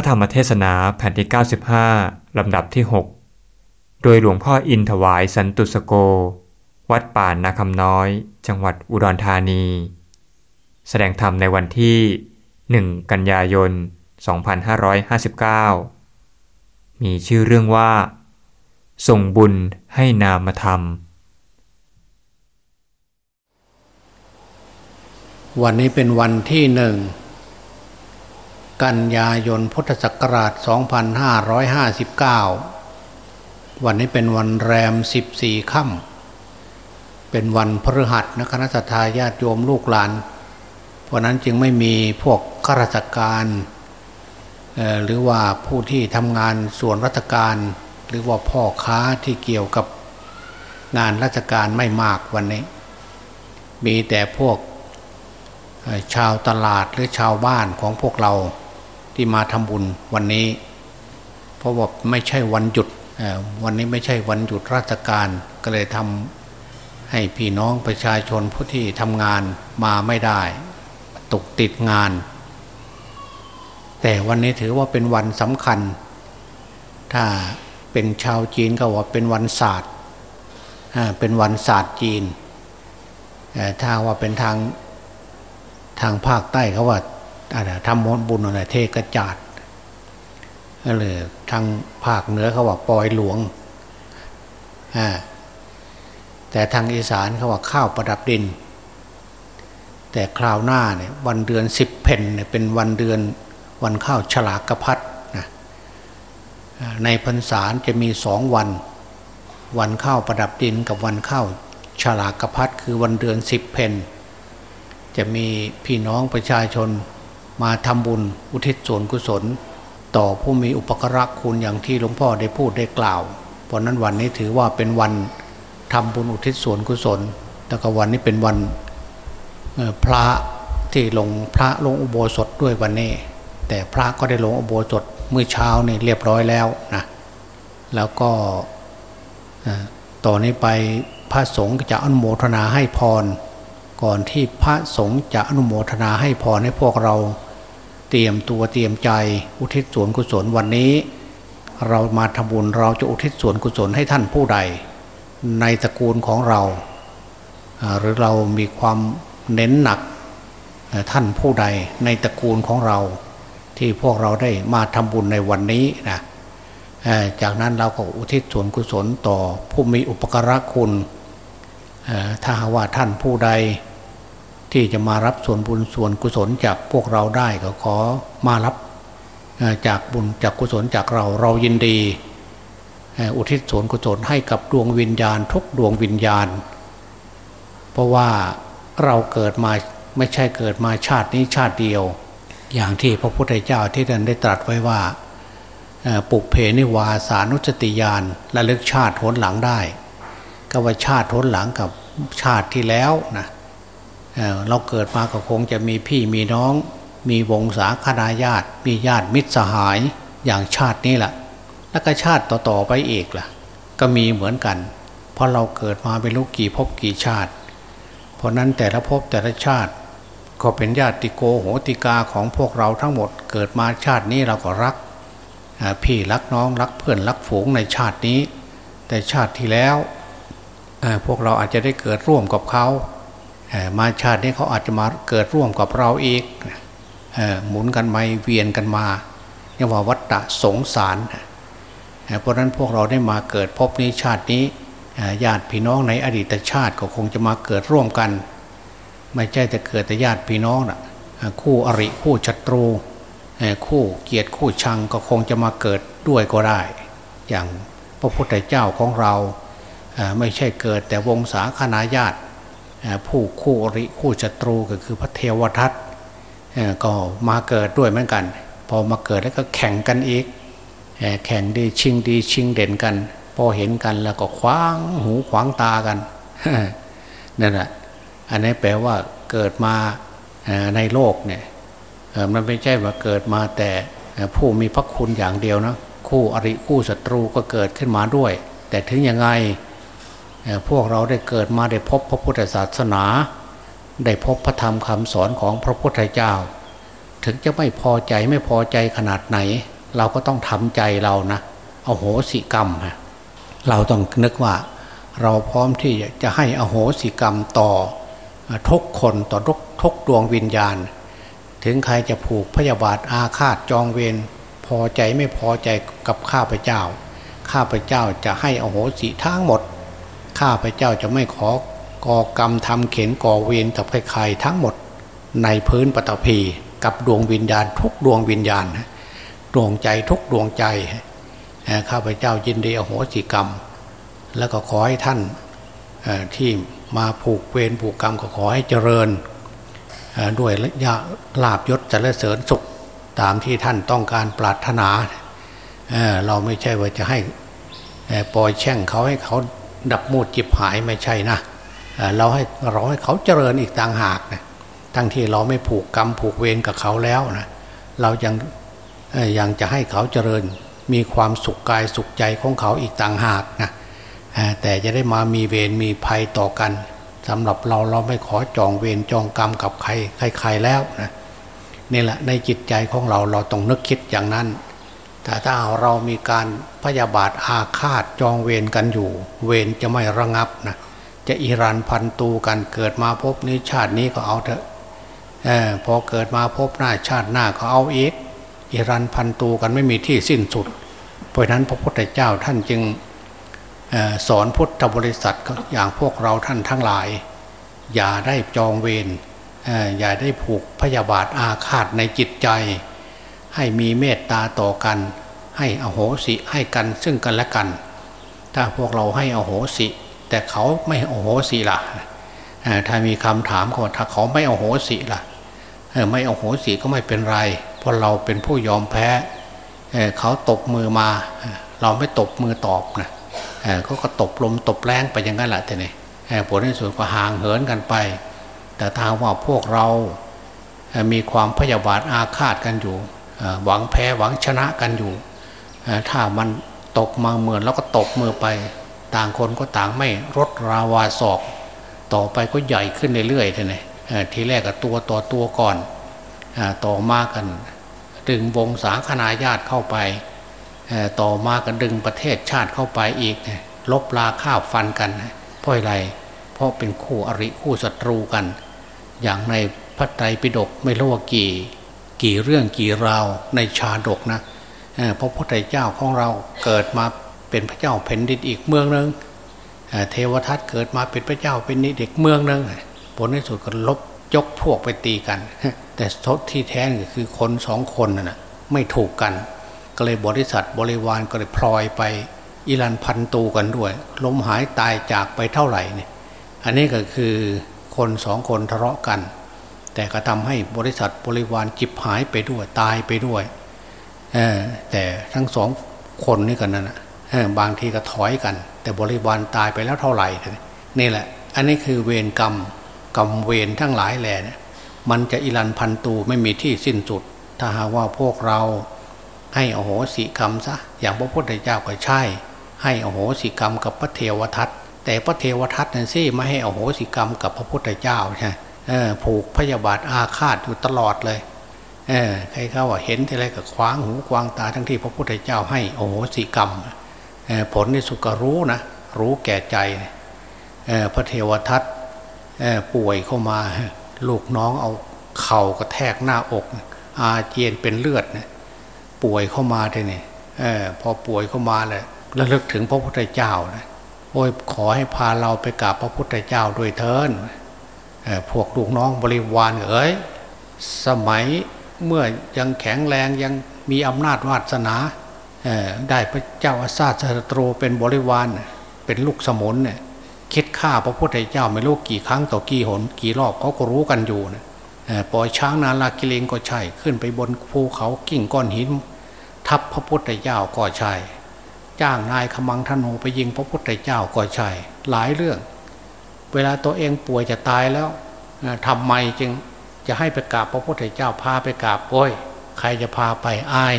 ระธรรมเทศนาแผ่นที่ 95 ลำดับที่ 6 โดยหลวงพ่ออินถวายสันตุสโก วัดป่านนาคำน้อย จังหวัดอุดรธานี แสดงธรรมในวันที่ 1 กันยายน 2559 มีชื่อเรื่องว่า ส่งบุญให้นามธรรม วันนี้เป็นวันที่หนึ่ง กันยายนพุทธศักราช 2559 วันนี้เป็นวันแรม 14 ค่ำ เป็นวันพฤหัสนะคณะทาญาติโยมลูกหลาน เพราะนั้นจึงไม่มีพวกข้าราชการหรือว่าผู้ที่ทำงานส่วนราชการ หรือว่าพ่อค้าที่เกี่ยวกับงานราชการไม่มากวันนี้ มีแต่พวกชาวตลาดหรือชาวบ้านของพวกเรา ที่มาทำบุญวันนี้ เพราะว่าไม่ใช่วันหยุดวันนี้ไม่ใช่วันหยุดราชการก็เลยทำให้พี่น้องประชาชนผู้ที่ทำงานมาไม่ได้ตกติดงาน แต่วันนี้ถือว่าเป็นวันสำคัญ ถ้าเป็นชาวจีนก็ว่าเป็นวันศาสตร์เป็นวันศาสตร์จีนถ้าว่าเป็นทางทางภาคใต้เขาว่า ทำมนบุญอะไรเทกระจาดก็เลยทางภาคเหนือเขาว่าปล่อยหลวงแต่ทางอีสานเขาว่าข้าวประดับดิน แต่คราวหน้าเนี่ยวันเดือนสิบเพนเนี่ยเป็นวันเดือนวันข้าวฉลากกระพัดนะในพรรษาจะมีสองวัน วันข้าวประดับดินกับวันข้าวฉลากกระพัดคือวันเดือนสิบเพนจะมีพี่น้องประชาชน มาทำบุญอุทิศส่วนกุศล ต่อผู้มีอุปกระคุณอย่างที่หลวงพ่อได้พูดได้กล่าว เพราะนั้นวันนี้ถือว่าเป็นวันทำบุญอุทิศส่วนกุศล แล้วก็วันนี้เป็นวันพระที่ลงพระลงอุโบสถด้วยวันนี้ แต่พระก็ได้ลงอุโบสถเมื่อเช้านี่เรียบร้อยแล้วนะแล้วก็ต่อนนี้ไปพระสงฆ์จะอนุโมทนาให้พร ก่อนที่พระสงฆ์จะอนุโมทนาให้พรให้พวกเรา เตรียมตัวเตรียมใจอุทิศส่วนกุศลวันนี้ เรามาทำบุญเราจะอุทิศส่วนกุศลให้ท่านผู้ใด ในตระกูลของเรา หรือเรามีความเน้นหนักท่านผู้ใดในตระกูลของเรา ที่พวกเราได้มาทำบุญในวันนี้นะจากนั้นเราก็อุทิศส่วนกุศลต่อผู้มีอุปการะคุณถ้าว่าท่านผู้ใด ที่จะมารับส่วนบุญส่วนกุศลจากพวกเราได้ก็ขอมารับจากบุญจากกุศลจากเราเรายินดี อุทิศส่วนกุศลให้กับดวงวิญญาณ ทุกดวงวิญญาณ เพราะว่าเราเกิดมาไม่ใช่เกิดมาชาตินี้ชาติเดียว อย่างที่พระพุทธเจ้าที่ท่านได้ตรัสไว้ว่าปุกเพนิวาสานุสติยานระลึกชาติหนหลังได้ ก็ว่าชาติหนหลังกับชาติที่แล้วนะ เราเกิดมาก็คงจะมีพี่มีน้อง มีวงศาคณาญาติ มีญาติมิตรสหายอย่างชาตินี้แหละแล้วก็ชาติต่อๆไปอีกล่ะ ก็มีเหมือนกัน เพราะเราเกิดมาเป็นลูกกี่ภพกี่ชาติ เพราะนั้นแต่ละภพแต่ละชาติ ก็เป็นญาติโกโหติกาของพวกเราทั้งหมด เกิดมาชาตินี้เราก็รักพี่รักน้องรักเพื่อนรักฝูงในชาตินี้ แต่ชาติที่แล้วพวกเราอาจจะได้เกิดร่วมกับเขา มาชาตินี้เขาอาจจะมาเกิดร่วมกับเราอีกหมุนกันมาเวียนกันมาเรียกว่าวัฏฏะสงสารเพราะนั้นพวกเราได้มาเกิดพบนี้ชาตินี้ญาติพี่น้องในอดีตชาติก็คงจะมาเกิดร่วมกัน ไม่ใช่แต่เกิดแต่ญาติพี่น้องนะคู่อริคู่ศัตรูคู่เกียรติคู่ชังก็คงจะมาเกิดด้วยก็ได้ อย่างพระพุทธเจ้าของเราไม่ใช่เกิดแต่วงศาคณาญาติ ผู้คู่อริคู่ศัตรูก็คือพระเทวทัตก็มาเกิดด้วยเหมือนกัน พอมาเกิดแล้วก็แข่งกันอีกแข่งดีชิงดีชิงเด่นกัน พอเห็นกันแล้วก็คว้างหูขวางตากันนั่นแหละอันนี้แปลว่าเกิดมาในโลกเนี่ยมันไม่ใช่ว่าเกิดมาแต่ผู้มีพระคุณอย่างเดียวนะคู่อริคู่ศัตรูก็เกิดขึ้นมาด้วย แต่ถึงยังไง พวกเราได้เกิดมาได้พบพระพุทธศาสนา ได้พบพระธรรมคำสอนของพระพุทธเจ้า ถึงจะไม่พอใจไม่พอใจขนาดไหน เราก็ต้องทำใจเรานะเอาโหสิกรรม เราต้องนึกว่า เราพร้อมที่จะให้อโหสิกรรมต่อทุกคนต่อทุกทุกดวงวิญญาณ ถึงใครจะผูกพยาบาทอาฆาตจองเวรพอใจไม่พอใจกับข้าพเจ้า ข้าพเจ้าจะให้อโหสิทั้งหมด ข้าพเจ้าจะไม่ขอก่อกรรมทำเข็นก่อเวรกับใครๆทั้งหมดในพื้นปฐพีกับดวงวิญญาณทุกดวงวิญญาณดวงใจทุกดวงใจข้าพเจ้ายินดีอโหสิกรรม แล้วก็ขอให้ท่านที่มาผูกเวรผูกกรรมก็ขอให้เจริญด้วยยาลาบยศจรเสริญสุขตามที่ท่านต้องการปรารถนา เราไม่ใช่ว่าจะให้ปล่อยแช่งเขาให้เขา ดับมูดจิบหายไม่ใช่นะเราให้เราให้เขาเจริญอีกต่างหากนะทั้งที่เราไม่ผูกกรรมผูกเวรกับเขาแล้วนะเรายังยังจะให้เขาเจริญมีความสุขกายสุขใจของเขาอีกต่างหากนะแต่จะได้มามีเวรมีภัยต่อกันสำหรับเราเราไม่ขอจองเวรจองกรรมกับใครใครๆแล้วนะนี่แหละในจิตใจของเราเราต้องนึกคิดอย่างนั้น แต่ถ้าเรามีการพยาบาทอาฆาตจองเวรกันอยู่ เวรจะไม่ระงับนะจะอิรันพันตูกันเกิดมาพบนี้ชาตินี้ก็เอาเถอะอพอเกิดมาพบหน้าชาติหน้าก็เอาอีกอิรันพันตูกันไม่มีที่สิ้นสุด เพราะนั้นพระพุทธเจ้าท่านจึงสอนพุทธบริษัทอย่างพวกเราท่านทั้งหลาย อย่าได้จองเวรอย่าได้ผูกพยาบาทอาฆาตในจิตใจ ให้มีเมตตาต่อกัน ให้อโหสิให้กันซึ่งกันและกัน ถ้าพวกเราให้อโหสิ แต่เขาไม่อโหสิล่ะถ้ามีคำถามเขาถ้าเขาไม่อโหสิล่ะไม่อโหสิก็ไม่เป็นไร เพราะเราเป็นผู้ยอมแพ้เขาตบมือมา เราไม่ตบมือตอบนะเขาก็ตบลมตบแรงไปอย่างนั้นแหละทีนี้ผลในสุดก็ห่างเหินกันไป แต่ถ้าว่าพวกเรามีความพยาบาทอาฆาตกันอยู่ หวังแพ้หวังชนะกันอยู่ ถ้ามันตกมาเหมือนแล้วก็ตบมือไป ต่างคนก็ต่างไม่ลดราวาศอก ต่อไปก็ใหญ่ขึ้นเรื่อยๆทีนี้ทีแรกก็ตัวต่อตัวก่อนต่อมากัน ดึงวงสาคณาญาติเข้าไป ต่อมาก็ดึงประเทศชาติเข้าไปอีกลบลาข้าวฟันกันเพราะอะไร เพราะเป็นคู่อริคู่ศัตรูกัน อย่างในพระไตรปิฎกไม่รู้ว่ากี่ กี่เรื่องกี่ราวในชาดกนะพระพุทธเจ้าของเราเกิดมาเป็นพระเจ้าแผ่นดินอีกเมืองหนึ่งเทวทัตเกิดมาเป็นพระเจ้าเป็นนิเด็กเมืองหนึ่งผลในสุดก็ลบยกพวกไปตีกัน แต่ทศที่แท้ก็คือคนสองคนน่ะไม่ถูกกัน ก็เลยบริษัทบริวารก็เลยพลอยไปอิรันพันตูกันด้วยล้มหายตายจากไปเท่าไหร่เนี่ยอันนี้ก็คือคนสองคนทะเลาะกัน แต่ก็ทำให้บริษัทบริวารจิบหายไปด้วยตายไปด้วยแต่ทั้งสองคนนี่กันนั่นบางทีก็ถอยกัน แต่บริวารตายไปแล้วเท่าไหร่นี่แหละ อันนี้คือเวรกรรมกรรมเวรทั้งหลายแหล่มันจะอิรันพันตูไม่มีที่สิ้นสุด ถ้าหากว่าพวกเราให้อโหสิกรรมซะอย่างพระพุทธเจ้าก็ใช่ ให้อโหสิกรรมกับพระเทวทัตแต่พระเทวทัตนั่นสิไม่ให้อโหสิกรรมกับพระพุทธเจ้าใช่ ผูกพยาบาทอาฆาตอยู่ตลอดเลยเใครเขาว่าเห็นทีไรก็คว้างหูคว้างตาทั้งที่พระพุทธเจ้าให้โอ้โหสิกรรมผลในสุกรู้นะรู้แก่ใจพระเทวทัตป่วยเข้ามาลูกน้องเอาเข่ากระแทกหน้าอก อาเจียนเป็นเลือดนะป่วยเข้ามาทีนี่พอป่วยเข้ามาเลยระลึกถึงพระพุทธเจ้านะโอ้ยขอให้พาเราไปกราบพระพุทธเจ้าด้วยเถิน พวกลูกน้องบริวารเอ้ยสมัยเมื่อยังแข็งแรงยังมีอำนาจวาสนาได้พระเจ้าอาซาสตรูเป็นบริวารเป็นลูกสมุนเนี่ยคิดฆ่าพระพุทธเจ้าไม่รู้กี่ครั้งต่อกี่หนกี่รอบเขาก็รู้กันอยู่นะปล่อยช้างนาลากิเลงก็ใช่ขึ้นไปบนภูเขากิ่งก้อนหิน ทับพระพุทธเจ้าก็ใช่ จ้างนายขมังธนูไปยิงพระพุทธเจ้าก็ใช่ หลายเรื่อง เวลาตัวเองป่วยจะตายแล้วทำไมจึงจะให้ไปกราบพระพุทธเจ้าพาไปกราบโอ้ยใครจะพาไปอาย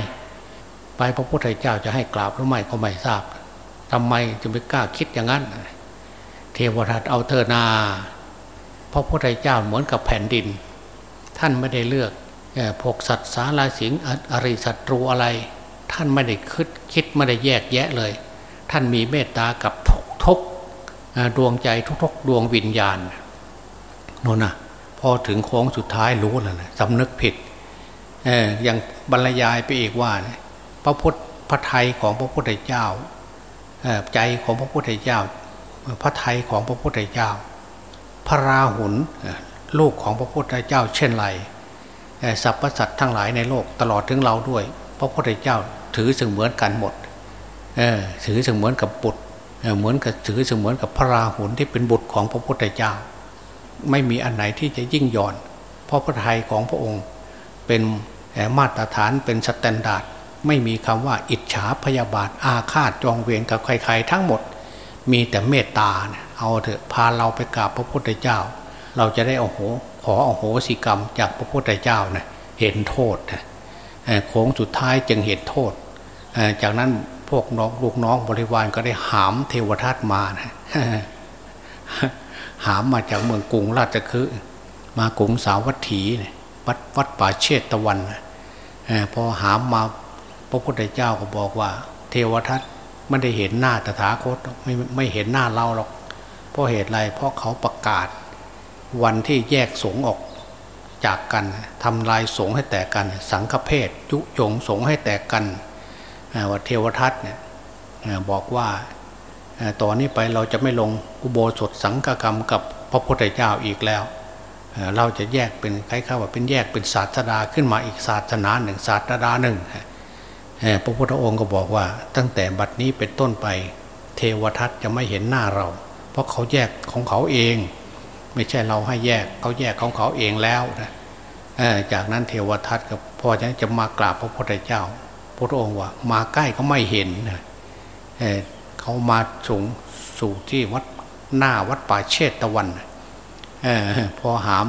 ไปพระพุทธเจ้าจะให้กราบหรือไม่ก็ไม่ทราบทำไมจึงไม่กล้าคิดอย่างนั้น เทวทัตเอาเธอนาพระพุทธเจ้าเหมือนกับแผ่นดิน ท่านไม่ได้เลือกพวกสัตว์สาราสิงอริสัตรูอะไร ท่านไม่ได้คิดคิดไม่ได้แยกแยะเลย ท่านมีเมตตากับทุกทุก ดวงใจทุกๆ ดวงวิญญาณโน่นนะพอถึงโค้งสุดท้ายรู้แล้วนะสำนึกผิดอย่างบรรยายไปอีกว่านะพระพุทธพระไทยของพระพุทธเจ้าใจของพระพุทธเจ้า พระไทยของพระพุทธเจ้า พระราหุลลูกของพระพุทธเจ้า เช่นไรสรรพสัตว์ทั้งหลายในโลกตลอดถึงเราด้วย พระพุทธเจ้าถือเสมือนกันหมดถือเสมือนกับบุตร เหมือนกับถือเสมือนกับพระราหุลที่เป็นบุตรของพระพุทธเจ้า ไม่มีอันไหนที่จะยิ่งหย่อน เพราะพระทัยของพระองค์เป็นมาตรฐานเป็น standard ไม่มีคำว่าอิจฉาพยาบาทอาฆาตจองเวรกับใครๆทั้งหมด มีแต่เมตตาเนี่ยเอาเถอะพาเราไปกราบพระพุทธเจ้า เราจะได้โอโหขอโอโหสิกรรมจากพระพุทธเจ้าเนี่ยเห็นโทษนะโค้งสุดท้ายจึงเห็นโทษ จากนั้น พวกน้องลูกน้องบริวารก็ได้หามเทวทัตมานะหามมาจากเมืองกรุงราชคือมากรุงสาวัตถีวัดวัดป่าเชตตะวันพอหามมาพระพุทธเจ้าก็บอกว่า เทวทัตไม่ได้เห็นหน้าตถาคตไม่ไม่เห็นหน้าเราหรอกเพราะเหตุไรเพราะเขาประกาศ วันที่แยกสงออกจากกันทำลายสงให้แตกกัน สังฆเพศยุยงสงให้แตกกัน ว่าเทวทัตเนี่ยบอกว่าต่อนนี้ไปเราจะไม่ลงอุโบสถสังฆกรรมกับพระพุทธเจ้าอีกแล้ว เราจะแยกเป็นคล้ายๆว่าเป็นแยกเป็นศาสดาขึ้นมาอีกศาสนาหนึ่งศาสดาหนึ่งพระพุทธองค์ก็บอกว่าตั้งแต่บัดนี้เป็นต้นไปเทวทัตจะไม่เห็นหน้าเรา เพราะเขาแยกของเขาเอง ไม่ใช่เราให้แยกเขาแยกของเขาเองแล้วนะจากนั้นเทวทัตก็พอจะจะมากราบพระพุทธเจ้า พระองค์ว่า มาใกล้เขาไม่เห็นนะเขามาสูงสู่ที่วัดหน้าวัดป่าเชตตะวันอพอหาม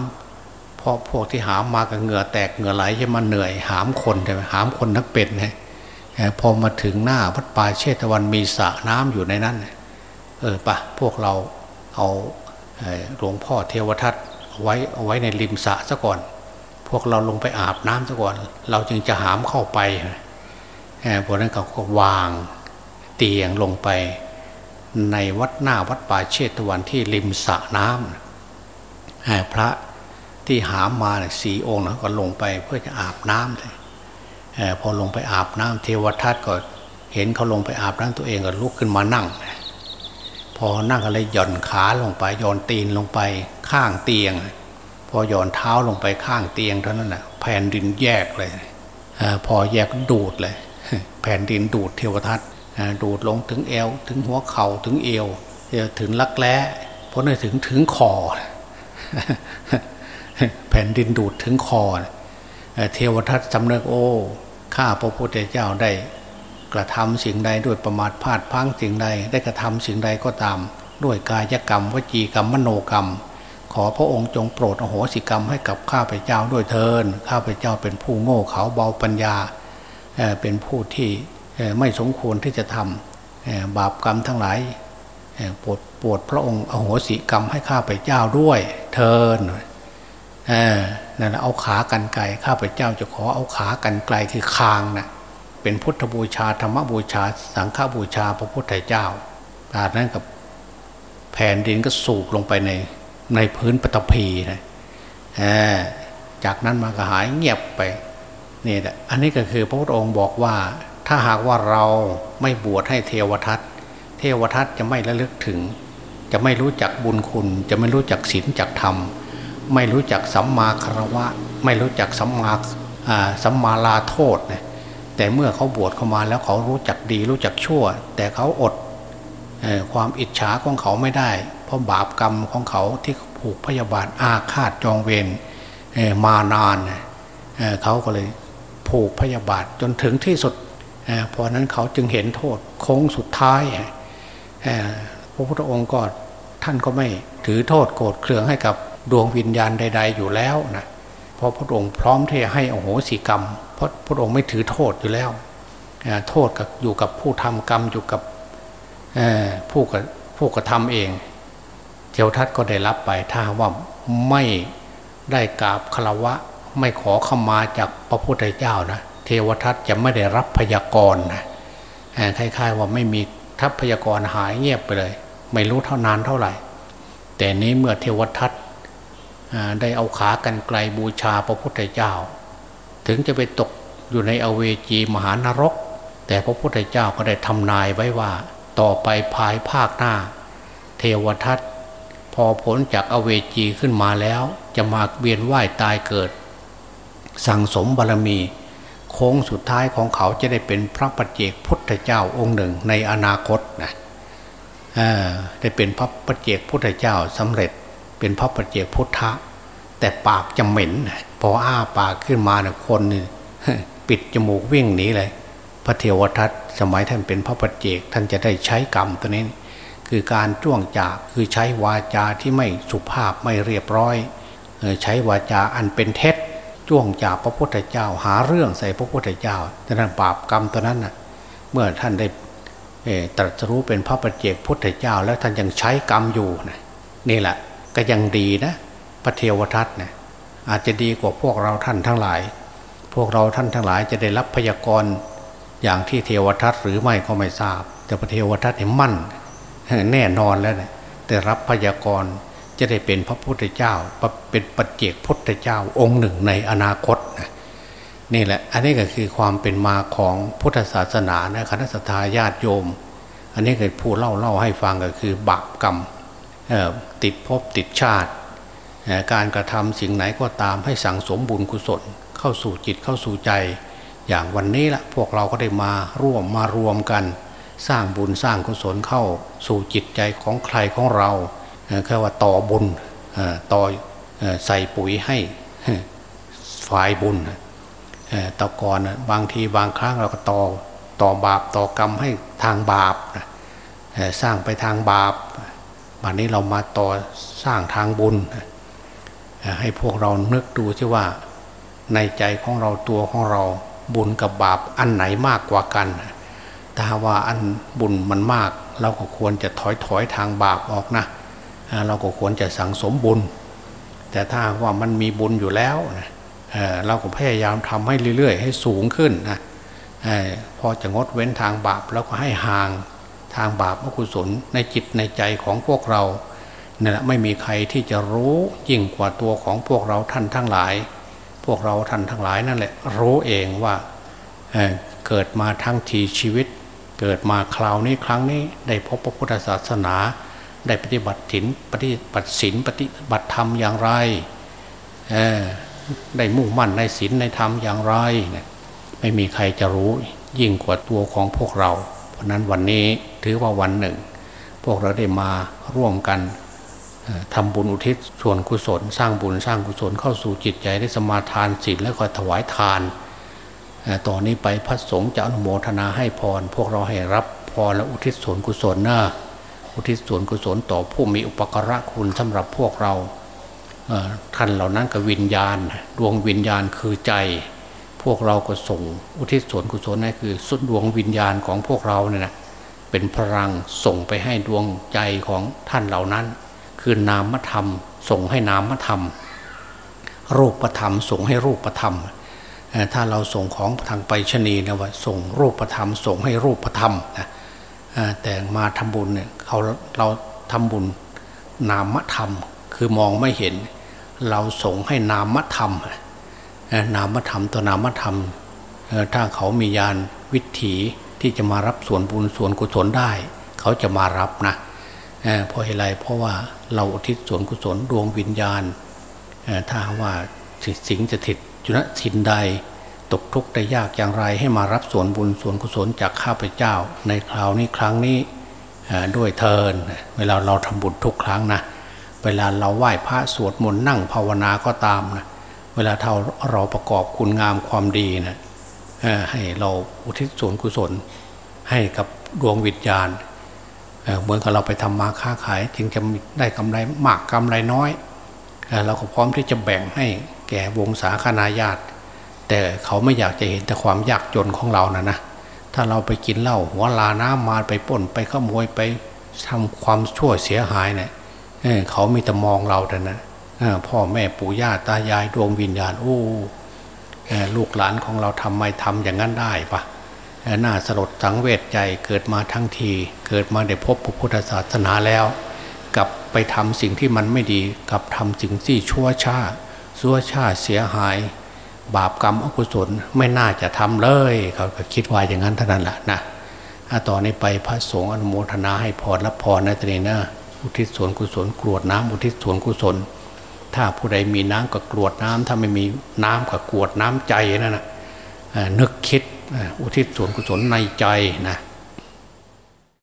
พอพวกที่หามมากับเหงื่อแตกเหงื่อไหลจะมาเหนื่อย หามคนใช่ไหมหามคนนักเป็ดไงพอมาถึงหน้าวัดป่าเชตวันมีสระน้ำอยู่ในนั้นเออปะพวกเราเอาหลวงพ่อเทวทัตไว้เอาไว้ในริมสระซะก่อน พวกเราลงไปอาบน้ำซะก่อน เราจึงจะหามเข้าไปเพราะนั้นเขาก็วางเตียงลงไป ในวัดหน้าวัดป่าเชตวันที่ริมสระน้ำพระที่หามมาสี่องค์นะก็ลงไปเพื่อจะอาบน้ำเลยพอลงไปอาบน้ำเทวทัตก็เห็นเขาลงไปอาบน้ำตัวเองก็ลุกขึ้นมานั่ง พอนั่งก็เลยหย่อนขาลงไปหย่อนตีนลงไปข้างเตียง พอหย่อนเท้าลงไปข้างเตียงเท่านั้นแหะแผ่นดินแยกเลย พอแยกดูดเลย แผ่นดินดูดเทวทัตดูดลงถึงเอว ถึงหัวเข่าถึงเอวถึงลักแร้พอในถึงถึงคอ แผ่นดินดูดถึงคอ เทวทัตสำเนึกโอ้ข้าพระพุทธเจ้าได้ กระทำสิ่งใดด้วยประมาทพลาดพังสิ่งใดได้กระทำสิ่งใดก็ตาม ด้วยกายกรรมวจีกรรมมโนกรรม ขอพระองค์จงโปรดอโหสิกรรมให้กับข้าพเจ้าด้วยเทินข้าพเจ้าเป็นผู้โง่เขลาเบาปัญญา เป็นผู้ที่ไม่สมควรที่จะทำบาปกรรมทั้งหลายปวดปวดพระองค์อโหสิกรรมให้ข้าพเจ้าด้วย เทินนั่นเอาขากันไกลข้าพเจ้าจะขอเอาขากันไกลคือคางนะ่ะเป็นพุทธบูชาธรรมบูชา สังฆบูชาพระพุทธเจ้าจากนั้นกับแผ่นดินก็สูบลงไปในในพื้นปฐพีนะจากนั้นมาก็หายเงียบไป นี่แหละอันนี้ก็คือพระพุทธองค์บอกว่า ถ้าหากว่าเราไม่บวชให้เทวทัตเทวทัตจะไม่ระลึกถึง จะไม่รู้จักบุญคุณ จะไม่รู้จักศีลจักธรรม ไม่รู้จักสัมมาคารวะ ไม่รู้จักสัมมาสัมมาลาโทษนี่ยแต่เมื่อเขาบวชเข้ามาแล้วเขารู้จักดีรู้จักชั่ว แต่เขาอดความอิจฉาของเขาไม่ได้ เพราะบาปกรรมของเขาที่ผูกพยาบาทอาฆาตจองเวรมานานเขาก็เลย ผูกพยาบาทจนถึงที่สุดเพราะนั้นเขาจึงเห็นโทษโค้งสุดท้ายพระพุทธองค์ก็ท่านก็ไม่ถือโทษโกรธเคืองให้กับดวงวิญญาณใด ๆ อยู่แล้วนะเพราะพระองค์พร้อมที่จะให้อโหสิกรรม เพราะพระองค์ไม่ถือโทษอยู่แล้วโทษกับอยู่กับผู้ทำกรรมอยู่กับผู้กระผู้กระทำเองเจ้าทัตก็ได้รับไปถ้าว่าไม่ได้กราบคารวะ ไม่ขอขมาจากพระพุทธเจ้านะเทวทัตจะไม่ได้รับพยากรณ์นะคล้ายๆว่าไม่มีทัพพยากรณ์หายเงียบไปเลย ไม่รู้เท่านานเท่าไหร่ แต่นี้เมื่อเทวทัตได้เอาขากันไกลบูชาพระพุทธเจ้า ถึงจะไปตกอยู่ในอเวจีมหานรก แต่พระพุทธเจ้าก็ได้ทำนายไว้ว่า ต่อไปภายภาคหน้า เทวทัตพอพ้นจากอเวจีขึ้นมาแล้ว จะมาเวียนว่ายตายเกิด สั่งสมบารมี โค้งสุดท้ายของเขาจะได้เป็นพระปัจเจกพุทธเจ้าองค์หนึ่งในอนาคตนะได้เป็นพระปัจเจกพุทธเจ้าสำเร็จเป็นพระปัจเจกพุทธะ แต่ปากจะเหม็นพออ้าปากขึ้นมาเนี่ยคนนี่ปิดจมูกวิ่งหนีเลย พระเทวทัตสมัยท่านเป็นพระปัจเจกท่านจะได้ใช้กรรมตัวนี้ คือการจ้วงจากคือใช้วาจาที่ไม่สุภาพไม่เรียบร้อย ใช้วาจาอันเป็นเท็จ จ้วงจากพระพุทธเจ้า หาเรื่องใส่พระพุทธเจ้าดังนั้นบาปกรรมตัวนั้นน่ะเมื่อท่านได้ตรัสรู้เป็นพระปัจเจกพุทธเจ้า แล้วท่านยังใช้กรรมอยู่นะนี่แหละก็ยังดีนะพระเทวทัตเนี่ยอาจจะดีกว่าพวกเราท่านทั้งหลาย พวกเราท่านทั้งหลายจะได้รับพยากรณ์อย่างที่เทวทัตหรือไม่ก็ไม่ทราบ แต่พระเทวทัตเห็นมั่นแน่นอนแล้วนี่ยแต่รับพยากรณ์ จะได้เป็นพระพุทธเจ้า เป็นปัจเจกพุทธเจ้าองค์หนึ่งในอนาคตนะนี่แหละ อันนี้ก็คือความเป็นมาของพุทธศาสนานะคณะสัตยาญาติโยม อันนี้เคยพูดเล่าเล่าให้ฟังก็คือบาปกรรมติดภพติดชาติ การกระทำสิ่งไหนก็ตามให้สั่งสมบุญกุศล เข้าสู่จิตเข้าสู่ใจ อย่างวันนี้ละพวกเราก็ได้มาร่วมมารวมกัน สร้างบุญสร้างกุศลเข้าสู่จิตใจของใครของเรา แค่ว่าต่อบุญต่อใส่ปุ๋ยให้ฝ่ายบุญต่อก่อนบางทีบางครั้งเราก็ต่อต่อบาปต่อกรรมให้ทางบาปสร้างไปทางบาปวันนี้เรามาต่อสร้างทางบุญ ให้พวกเรานึกดูที่ว่าในใจของเราตัวของเราบุญกับบาปอันไหนมากกว่ากัน ถ้าว่าอันบุญมันมาก เราก็ควรจะถอยถอยทางบาปออกนะ เราก็ควรจะสั่งสมบุญ แต่ถ้าว่ามันมีบุญอยู่แล้วนะเราก็พยายามทำให้เรื่อย ๆ ให้สูงขึ้นนะพอจะงดเว้นทางบาปแล้วก็ให้ห่างทางบาปอกุศลในจิตในใจของพวกเราเนี่ยไม่มีใครที่จะรู้ยิ่งกว่าตัวของพวกเราท่านทั้งหลาย พวกเราท่านทั้งหลายนั่นแหละรู้เองว่าเเกิดมาทั้งทีชีวิต เกิดมาคราวนี้ครั้งนี้ได้พบพระพุทธศาสนา ได้ปฏิบัติถินปฏิบัติศีลปฏิบัติธรรมอย่างไรได้มุ่งมั่นในศีลในธรรมอย่างไรเนี่ยไม่มีใครจะรู้ยิ่งกว่าตัวของพวกเรา เพราะนั้นวันนี้ถือว่าวันหนึ่ง พวกเราได้มาร่วมกันทำบุญอุทิศส่วนกุศล สร้างบุญสร้างกุศลเข้าสู่จิตใจได้สมาทานศีลและก็ถวายทานต่อนนี้ไปพระสงฆ์จะอนุโมทนาให้พร พวกเราให้รับพรและอุทิศส่วนกุศลนะ อุทิศส่วนกุศลต่อผู้มีอุปการะคุณสำหรับพวกเราท่านเหล่านั้นกับวิญญาณ ดวงวิญญาณคือใจ พวกเราก็ส่งอุทิศส่วนกุศลนั่นคือสุดดวงวิญญาณของพวกเราเนี่ยนะเป็นพลังส่งไปให้ดวงใจของท่านเหล่านั้น คือนามธรรม ส่งให้นามธรรม รูปธรรม ส่งให้รูปธรรม ถ้าเราส่งของทางไปชนีนะว่าส่งรูปธรรม ส่งให้รูปธรรมนะ แต่มาทำบุญเนี่ยเขาเราทำบุญนามธรรม คือมองไม่เห็น เราส่งให้นามธรรม นามธรรมตัวนามธรรม ถ้าเขามียานวิถีที่จะมารับส่วนบุญส่วนกุศลได้ เขาจะมารับนะเพราะอะไรเพราะว่าเราอุทิศส่วนกุศลดวงวิญญาณถ้าว่าสิ่งจะถิดจุนสินใด ตกทุกข์ได้ยากอย่างไรให้มารับส่วนบุญส่วนกุศลจากข้าพเจ้า ในคราวนี้ครั้งนี้ด้วยเทินเวลาเราทำบุญทุกครั้งนะเวลาเราไหว้พระสวดมนต์นั่งภาวนาก็ตามนะเวลาเท่าเราประกอบคุณงามความดีนะให้เราอุทิศส่วนกุศล ให้กับดวงวิญญาณเหมือนกับเราไปทำมาค้าขาย จึงจะได้กำไรมากกำไรน้อยเราก็พร้อมที่จะแบ่งให้แก่วงศาคณาญาติ แต่เขาไม่อยากจะเห็นแต่ความยากจนของเรานะนะถ้าเราไปกินเหล้าหัวลาน้ำมาไปป่นไปขโมยไปทำความชั่วเสียหายเนะี่ยเขามีแต่มองเราแต่นะพ่อแม่ปู่ย่าตายายดวงวิญญาณโอ้ลูกหลานของเราทำไมทำอย่างนั้นได้ปะน่าสลดสังเวชใจเกิดมาทั้งที เกิดมาได้พบพระพุทธศาสนาแล้ว กลับไปทำสิ่งที่มันไม่ดีกลับทำสิ่งที่ชั่วช้าชั่วช้าเสียหาย บาปกรรมอกุศลไม่น่าจะทำเลยเขาก็คิดว่าอย่างนั้นเท่านั้นแหละนะต่อนนี้ไปพระสงฆ์อนุโมทนาให้พรรับพรในะตรีนะอุทิศส่วนกุศลกรวดน้ำอุทิศส่วนกุศล ถ้าผู้ใดมีน้ำก็กรวดน้ำถ้าไม่มีน้ำก็กรวดน้ำใจนั่นนะนึกคิดอุทิศส่วนกุศลในใจนะ